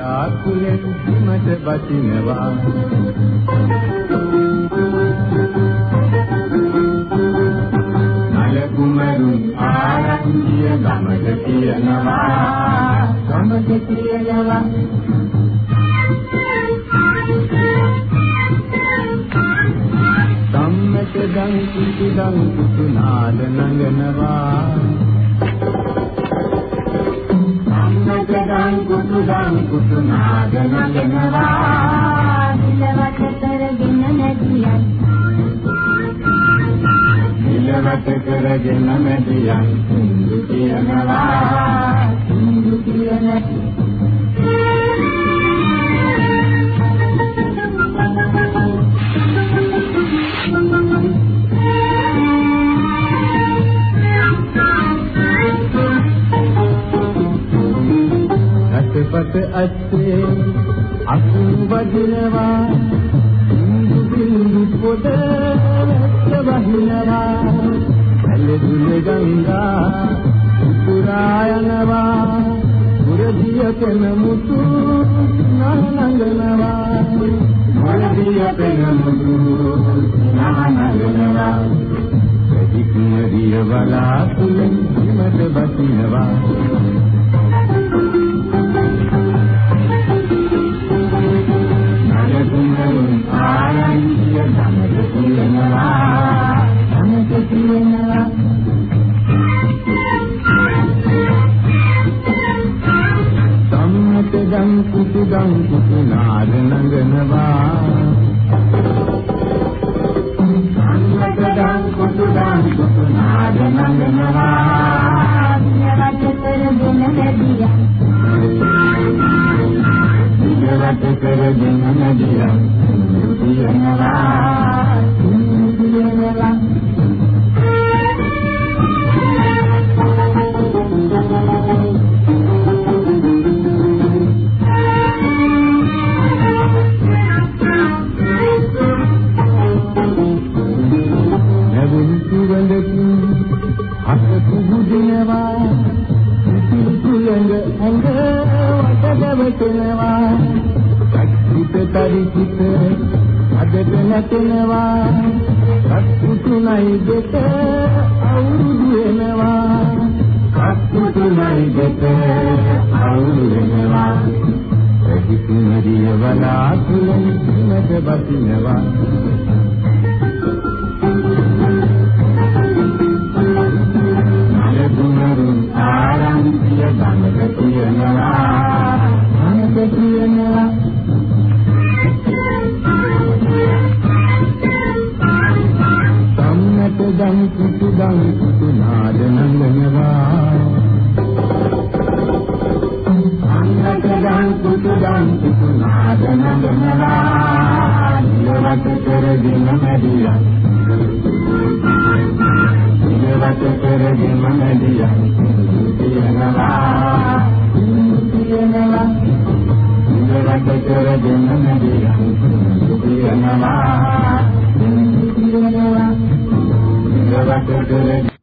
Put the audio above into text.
කුලෙන් හිමට බසිනවා. නල කුමරුන් ආරංචිය ගමද කියනවා. ගමද කියනවා. ධම්මක දං කුතු දං කුතු නාද නංගනවා ධම්මක දං කුතු දං කුතු නාද නංගනවා දිලවට කරගෙන නැදියන් නිලවට කරගෙන මැදියන් සින්දු කියනවා රසපත අස්සේ අසු වදිනවා. සින්දු බින්දු පොද වහිනවා. ඇලදුල ගංගා උතුරා යනවා. මුරදිය පෙන මුතු නනංගනවා මුරදිය පෙන මුතු නනංගනවා වැඩි කුමරිය බලාකුලෙන් හිමට බසිනවා. ධම්මත දං කුතු දං කුතු නාද නංගනවා ධම්මත දං කුතු දං කුතු නාද කුලඟ ඇඟ වටදවටනවා කච්චිත තරිචිත අදට නැතෙනවා කච්චුතුනයි දෙක අවුරුදු වෙනවා. කච්චුතුනයි දෙක අවුරුදු වෙනවා. වැඩි කුමරිය වලාකුලෙන් හිමට බසිනවා. කුතු දම් කුතු නාද නංගනවා සම්මත දම් කුතු දම් කුතු නාද නංගනවා නිලවට කරගෙන මැදියා නිලවට කරගෙන මැදියා කියනවා කියනවා නිලවට කරගෙන මැදියා good.